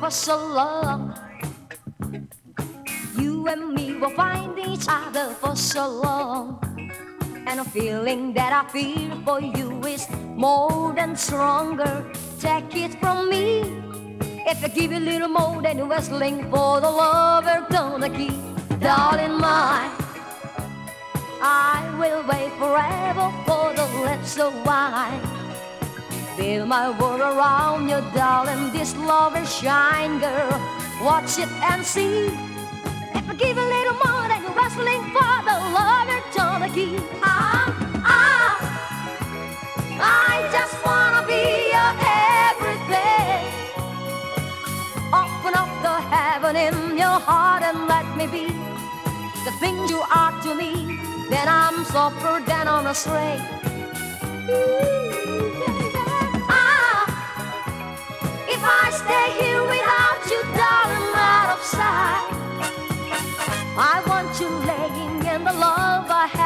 for so long. You and me will find each other for so long. And the feeling that I feel for you is more than stronger. Take it from me. If I give you a little more than wrestling for the lover, gonna keep, darling mine. I will wait forever for the lips of wine. Build my world around you, darling. This love is shine, girl. Watch it and see. If I give a little more than you're wrestling for the love you're gonna keep. Ah, ah. I just wanna be your everything. Open up the heaven in your heart and let me be the things you are to me. Then I'm softer than on a string. I want you laying in the love I have.